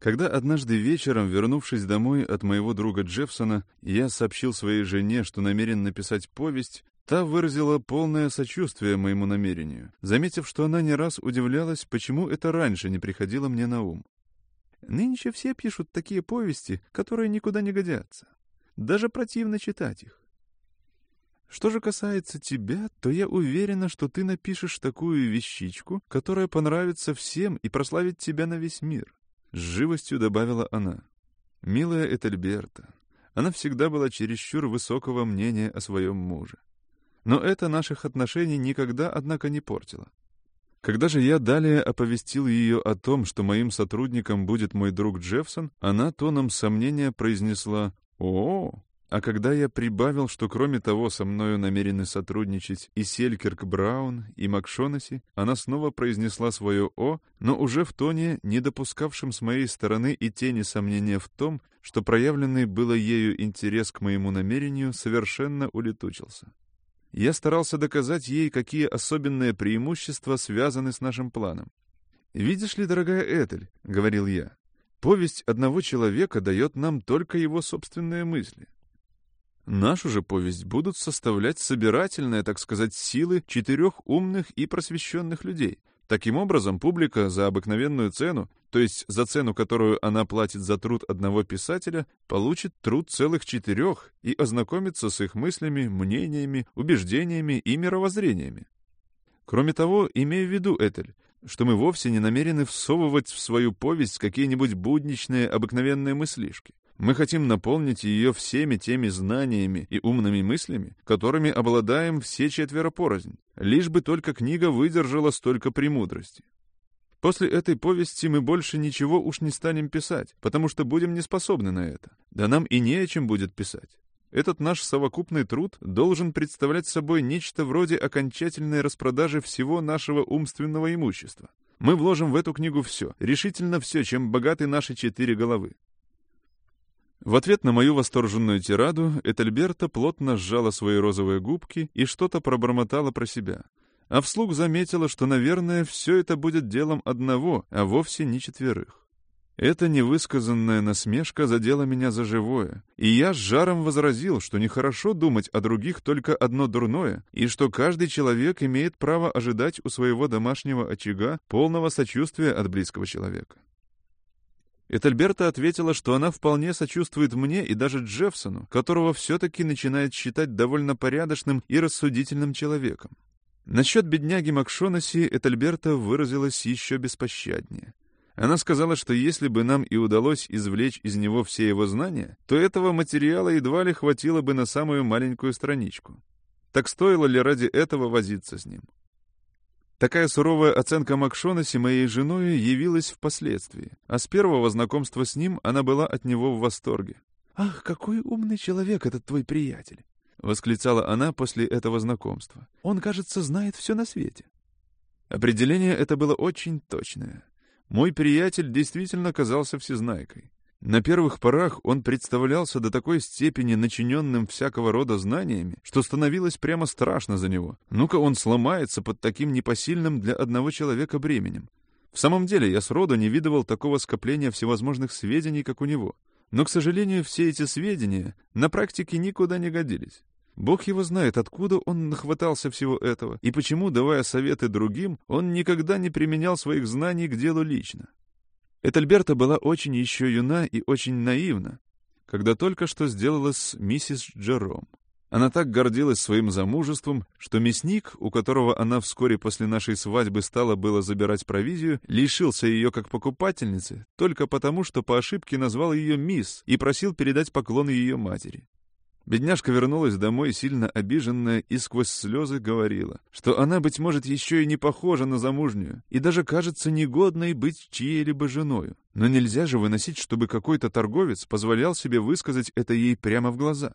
Когда однажды вечером, вернувшись домой от моего друга Джеффсона, я сообщил своей жене, что намерен написать повесть, та выразила полное сочувствие моему намерению, заметив, что она не раз удивлялась, почему это раньше не приходило мне на ум. Нынче все пишут такие повести, которые никуда не годятся. Даже противно читать их. Что же касается тебя, то я уверена, что ты напишешь такую вещичку, которая понравится всем и прославит тебя на весь мир. С живостью добавила она. «Милая Этельберта, она всегда была чересчур высокого мнения о своем муже. Но это наших отношений никогда, однако, не портило. Когда же я далее оповестил ее о том, что моим сотрудником будет мой друг Джеффсон, она тоном сомнения произнесла «О, а когда я прибавил, что кроме того со мною намерены сотрудничать и Селькерк Браун, и Макшонаси, она снова произнесла свое «о», но уже в тоне, не допускавшем с моей стороны и тени сомнения в том, что проявленный было ею интерес к моему намерению совершенно улетучился. Я старался доказать ей, какие особенные преимущества связаны с нашим планом. «Видишь ли, дорогая Этель», — говорил я, — «повесть одного человека дает нам только его собственные мысли». Нашу же повесть будут составлять собирательные, так сказать, силы четырех умных и просвещенных людей. Таким образом, публика за обыкновенную цену, то есть за цену, которую она платит за труд одного писателя, получит труд целых четырех и ознакомится с их мыслями, мнениями, убеждениями и мировоззрениями. Кроме того, имея в виду, Этель, что мы вовсе не намерены всовывать в свою повесть какие-нибудь будничные обыкновенные мыслишки. Мы хотим наполнить ее всеми теми знаниями и умными мыслями, которыми обладаем все четверо порознь, лишь бы только книга выдержала столько премудрости. После этой повести мы больше ничего уж не станем писать, потому что будем не способны на это. Да нам и не о чем будет писать. Этот наш совокупный труд должен представлять собой нечто вроде окончательной распродажи всего нашего умственного имущества. Мы вложим в эту книгу все, решительно все, чем богаты наши четыре головы. В ответ на мою восторженную тираду Этельберта плотно сжала свои розовые губки и что-то пробормотала про себя. А вслух заметила, что, наверное, все это будет делом одного, а вовсе не четверых. Эта невысказанная насмешка задела меня за живое, и я с жаром возразил, что нехорошо думать о других только одно дурное, и что каждый человек имеет право ожидать у своего домашнего очага полного сочувствия от близкого человека. Этельберта ответила, что она вполне сочувствует мне и даже Джеффсону, которого все-таки начинает считать довольно порядочным и рассудительным человеком. Насчет бедняги Макшонаси Этельберта выразилась еще беспощаднее. Она сказала, что если бы нам и удалось извлечь из него все его знания, то этого материала едва ли хватило бы на самую маленькую страничку. Так стоило ли ради этого возиться с ним? Такая суровая оценка Макшонаси моей женой явилась впоследствии, а с первого знакомства с ним она была от него в восторге. «Ах, какой умный человек этот твой приятель!» — восклицала она после этого знакомства. «Он, кажется, знает все на свете». Определение это было очень точное. Мой приятель действительно казался всезнайкой. На первых порах он представлялся до такой степени начиненным всякого рода знаниями, что становилось прямо страшно за него. Ну-ка он сломается под таким непосильным для одного человека бременем. В самом деле, я сроду не видывал такого скопления всевозможных сведений, как у него. Но, к сожалению, все эти сведения на практике никуда не годились. Бог его знает, откуда он нахватался всего этого, и почему, давая советы другим, он никогда не применял своих знаний к делу лично. Этельберта была очень еще юна и очень наивна, когда только что сделалась миссис Джером. Она так гордилась своим замужеством, что мясник, у которого она вскоре после нашей свадьбы стала было забирать провизию, лишился ее как покупательницы только потому, что по ошибке назвал ее мисс и просил передать поклон ее матери. Бедняжка вернулась домой, сильно обиженная, и сквозь слезы говорила, что она, быть может, еще и не похожа на замужнюю, и даже кажется негодной быть чьей-либо женою. Но нельзя же выносить, чтобы какой-то торговец позволял себе высказать это ей прямо в глаза.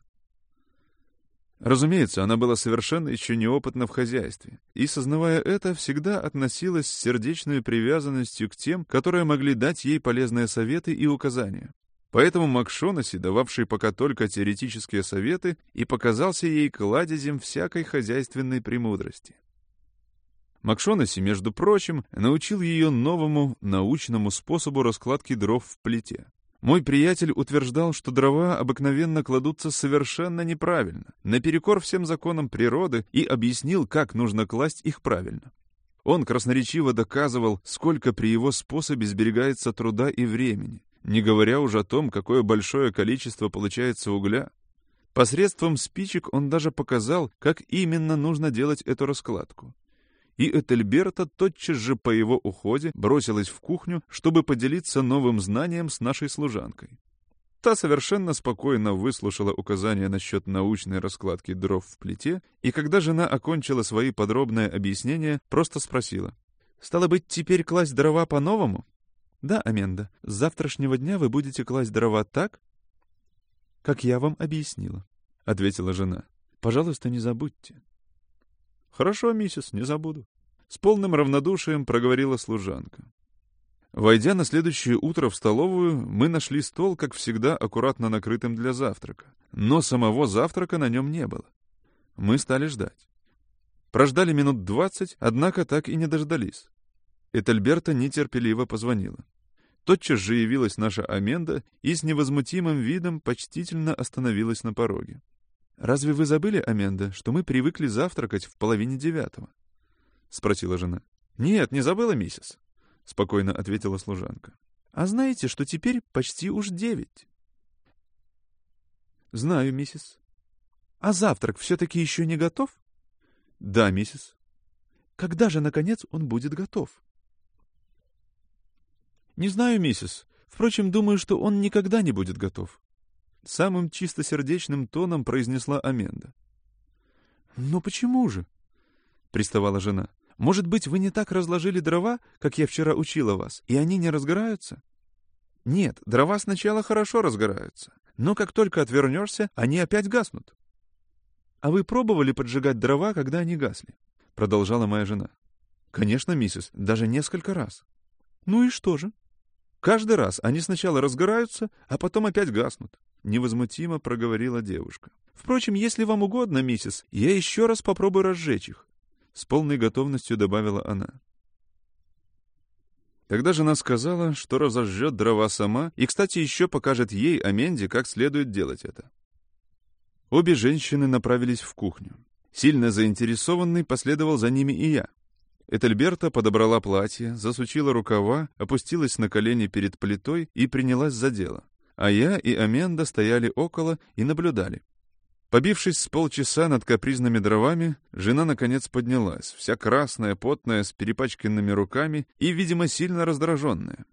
Разумеется, она была совершенно еще неопытна в хозяйстве, и, сознавая это, всегда относилась с сердечной привязанностью к тем, которые могли дать ей полезные советы и указания. Поэтому Макшонаси, дававший пока только теоретические советы, и показался ей кладезем всякой хозяйственной премудрости. Макшонаси, между прочим, научил ее новому научному способу раскладки дров в плите. Мой приятель утверждал, что дрова обыкновенно кладутся совершенно неправильно, наперекор всем законам природы, и объяснил, как нужно класть их правильно. Он красноречиво доказывал, сколько при его способе сберегается труда и времени, не говоря уже о том, какое большое количество получается угля. Посредством спичек он даже показал, как именно нужно делать эту раскладку. И Этельберта тотчас же по его уходе бросилась в кухню, чтобы поделиться новым знанием с нашей служанкой. Та совершенно спокойно выслушала указания насчет научной раскладки дров в плите, и когда жена окончила свои подробные объяснения, просто спросила. «Стало быть, теперь класть дрова по-новому?» «Да, Аменда, с завтрашнего дня вы будете класть дрова так, как я вам объяснила», — ответила жена. «Пожалуйста, не забудьте». «Хорошо, миссис, не забуду». С полным равнодушием проговорила служанка. Войдя на следующее утро в столовую, мы нашли стол, как всегда, аккуратно накрытым для завтрака. Но самого завтрака на нем не было. Мы стали ждать. Прождали минут двадцать, однако так и не дождались. Этельберта нетерпеливо позвонила. Тотчас же явилась наша Аменда и с невозмутимым видом почтительно остановилась на пороге. «Разве вы забыли, Аменда, что мы привыкли завтракать в половине девятого?» — спросила жена. «Нет, не забыла, миссис», — спокойно ответила служанка. «А знаете, что теперь почти уж девять?» «Знаю, миссис». «А завтрак все-таки еще не готов?» «Да, миссис». «Когда же, наконец, он будет готов?» «Не знаю, миссис. Впрочем, думаю, что он никогда не будет готов». Самым чистосердечным тоном произнесла Аменда. «Но почему же?» — приставала жена. «Может быть, вы не так разложили дрова, как я вчера учила вас, и они не разгораются?» «Нет, дрова сначала хорошо разгораются, но как только отвернешься, они опять гаснут». «А вы пробовали поджигать дрова, когда они гасли?» — продолжала моя жена. «Конечно, миссис, даже несколько раз». «Ну и что же?» Каждый раз они сначала разгораются, а потом опять гаснут. Невозмутимо проговорила девушка. Впрочем, если вам угодно, миссис, я еще раз попробую разжечь их. С полной готовностью добавила она. Тогда жена сказала, что разожжет дрова сама и, кстати, еще покажет ей, Аменде, как следует делать это. Обе женщины направились в кухню. Сильно заинтересованный последовал за ними и я. Этельберта подобрала платье, засучила рукава, опустилась на колени перед плитой и принялась за дело. А я и Аменда стояли около и наблюдали. Побившись с полчаса над капризными дровами, жена наконец поднялась, вся красная, потная, с перепачканными руками и, видимо, сильно раздраженная.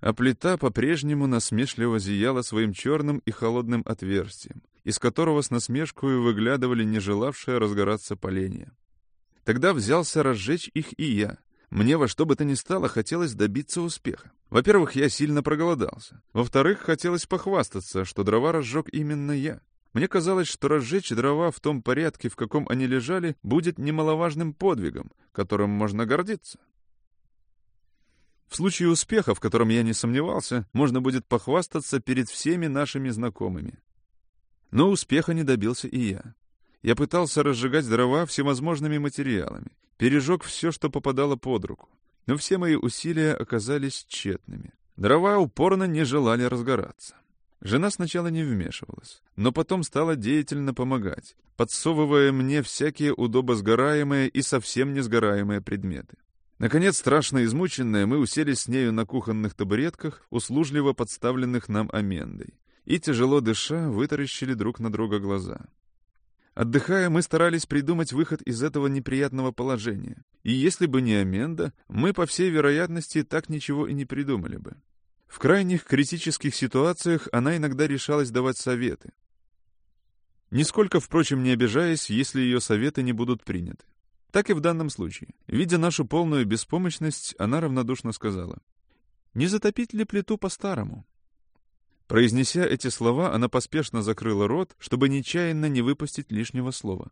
А плита по-прежнему насмешливо зияла своим черным и холодным отверстием, из которого с насмешкой выглядывали не желавшие разгораться поленья. Тогда взялся разжечь их и я. Мне во что бы то ни стало хотелось добиться успеха. Во-первых, я сильно проголодался. Во-вторых, хотелось похвастаться, что дрова разжег именно я. Мне казалось, что разжечь дрова в том порядке, в каком они лежали, будет немаловажным подвигом, которым можно гордиться. В случае успеха, в котором я не сомневался, можно будет похвастаться перед всеми нашими знакомыми. Но успеха не добился и я. Я пытался разжигать дрова всевозможными материалами, пережег все, что попадало под руку. Но все мои усилия оказались тщетными. Дрова упорно не желали разгораться. Жена сначала не вмешивалась, но потом стала деятельно помогать, подсовывая мне всякие удобосгораемые и совсем несгораемые предметы. Наконец, страшно измученные, мы уселись с нею на кухонных табуретках, услужливо подставленных нам амендой, и, тяжело дыша, вытаращили друг на друга глаза. Отдыхая, мы старались придумать выход из этого неприятного положения. И если бы не Аменда, мы, по всей вероятности, так ничего и не придумали бы. В крайних критических ситуациях она иногда решалась давать советы. Нисколько, впрочем, не обижаясь, если ее советы не будут приняты. Так и в данном случае. Видя нашу полную беспомощность, она равнодушно сказала. «Не затопить ли плиту по-старому?» Произнеся эти слова, она поспешно закрыла рот, чтобы нечаянно не выпустить лишнего слова.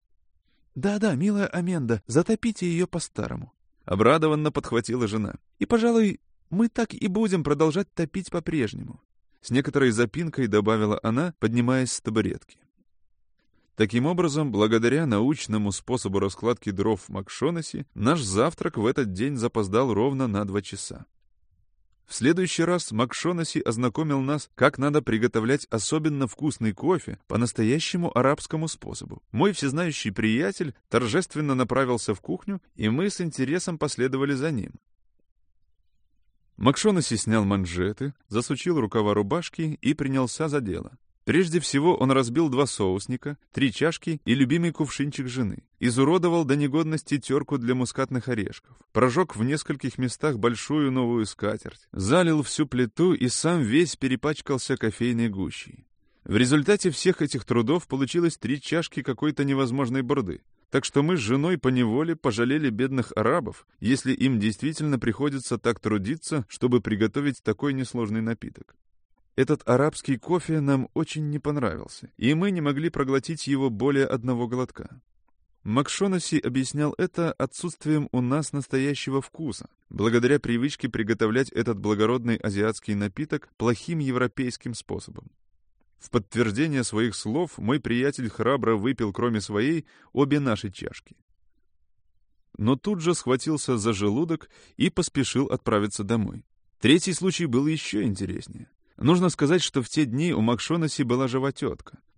«Да-да, милая Аменда, затопите ее по-старому», — обрадованно подхватила жена. «И, пожалуй, мы так и будем продолжать топить по-прежнему», — с некоторой запинкой добавила она, поднимаясь с табуретки. Таким образом, благодаря научному способу раскладки дров в Макшонаси, наш завтрак в этот день запоздал ровно на два часа. В следующий раз Макшонаси ознакомил нас, как надо приготовлять особенно вкусный кофе по настоящему арабскому способу. Мой всезнающий приятель торжественно направился в кухню, и мы с интересом последовали за ним. Макшонаси снял манжеты, засучил рукава рубашки и принялся за дело. Прежде всего он разбил два соусника, три чашки и любимый кувшинчик жены. Изуродовал до негодности терку для мускатных орешков. Прожег в нескольких местах большую новую скатерть. Залил всю плиту и сам весь перепачкался кофейной гущей. В результате всех этих трудов получилось три чашки какой-то невозможной бурды. Так что мы с женой поневоле пожалели бедных арабов, если им действительно приходится так трудиться, чтобы приготовить такой несложный напиток. Этот арабский кофе нам очень не понравился, и мы не могли проглотить его более одного глотка. Макшонаси объяснял это отсутствием у нас настоящего вкуса, благодаря привычке приготовлять этот благородный азиатский напиток плохим европейским способом. В подтверждение своих слов мой приятель храбро выпил, кроме своей, обе наши чашки. Но тут же схватился за желудок и поспешил отправиться домой. Третий случай был еще интереснее. Нужно сказать, что в те дни у Макшонаси была жива.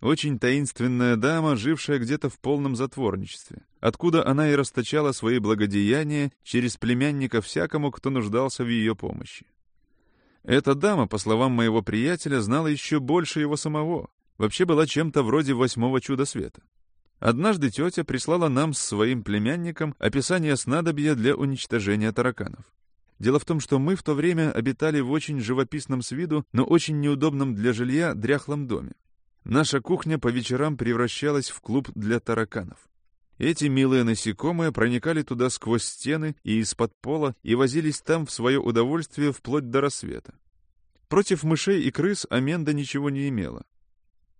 Очень таинственная дама, жившая где-то в полном затворничестве. Откуда она и расточала свои благодеяния через племянника всякому, кто нуждался в ее помощи. Эта дама, по словам моего приятеля, знала еще больше его самого. Вообще была чем-то вроде восьмого чуда света. Однажды тетя прислала нам с своим племянником описание снадобья для уничтожения тараканов. Дело в том, что мы в то время обитали в очень живописном с виду, но очень неудобном для жилья дряхлом доме. Наша кухня по вечерам превращалась в клуб для тараканов. Эти милые насекомые проникали туда сквозь стены и из-под пола и возились там в свое удовольствие вплоть до рассвета. Против мышей и крыс Аменда ничего не имела.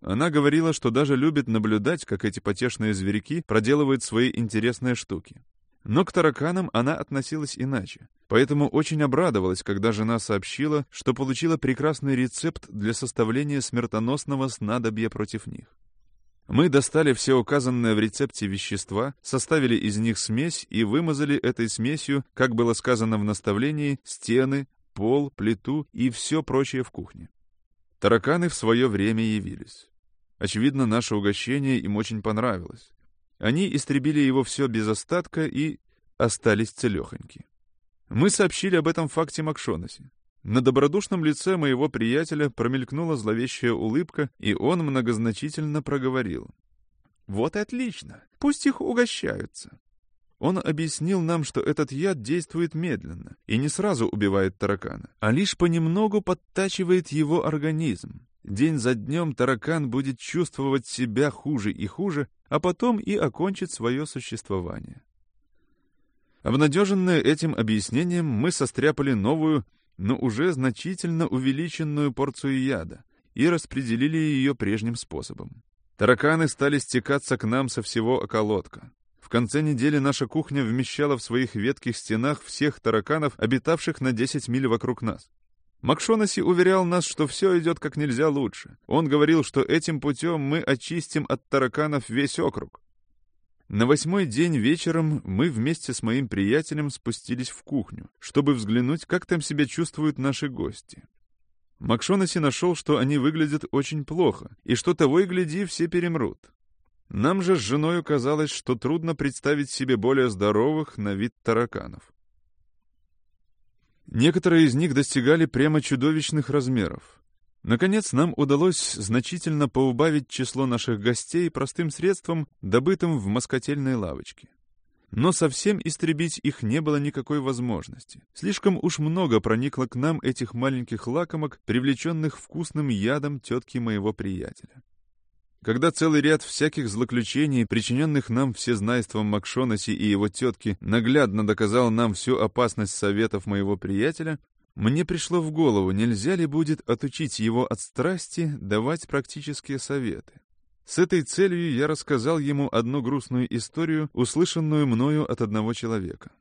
Она говорила, что даже любит наблюдать, как эти потешные зверьки проделывают свои интересные штуки. Но к тараканам она относилась иначе. Поэтому очень обрадовалась, когда жена сообщила, что получила прекрасный рецепт для составления смертоносного снадобья против них. Мы достали все указанные в рецепте вещества, составили из них смесь и вымазали этой смесью, как было сказано в наставлении, стены, пол, плиту и все прочее в кухне. Тараканы в свое время явились. Очевидно, наше угощение им очень понравилось. Они истребили его все без остатка и остались целехоньки. Мы сообщили об этом факте Макшонасе. На добродушном лице моего приятеля промелькнула зловещая улыбка, и он многозначительно проговорил. «Вот и отлично! Пусть их угощаются!» Он объяснил нам, что этот яд действует медленно и не сразу убивает таракана, а лишь понемногу подтачивает его организм. День за днем таракан будет чувствовать себя хуже и хуже, а потом и окончит свое существование. Обнадеженные этим объяснением, мы состряпали новую, но уже значительно увеличенную порцию яда и распределили ее прежним способом. Тараканы стали стекаться к нам со всего околотка. В конце недели наша кухня вмещала в своих ветких стенах всех тараканов, обитавших на 10 миль вокруг нас. Макшонаси уверял нас, что все идет как нельзя лучше. Он говорил, что этим путем мы очистим от тараканов весь округ. На восьмой день вечером мы вместе с моим приятелем спустились в кухню, чтобы взглянуть, как там себя чувствуют наши гости. Макшонаси нашел, что они выглядят очень плохо, и что того и гляди, все перемрут. Нам же с женой казалось, что трудно представить себе более здоровых на вид тараканов. Некоторые из них достигали прямо чудовищных размеров. Наконец, нам удалось значительно поубавить число наших гостей простым средством, добытым в москотельной лавочке. Но совсем истребить их не было никакой возможности. Слишком уж много проникло к нам этих маленьких лакомок, привлеченных вкусным ядом тетки моего приятеля. Когда целый ряд всяких злоключений, причиненных нам всезнайством Макшонаси и его тетки, наглядно доказал нам всю опасность советов моего приятеля, мне пришло в голову, нельзя ли будет отучить его от страсти давать практические советы. С этой целью я рассказал ему одну грустную историю, услышанную мною от одного человека.